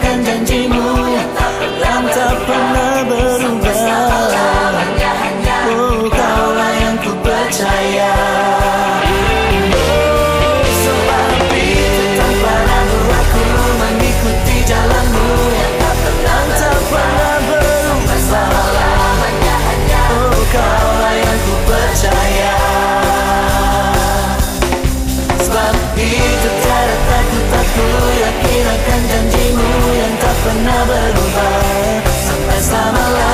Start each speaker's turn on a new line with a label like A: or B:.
A: 看将近 phenomenal vibe. Best time alive.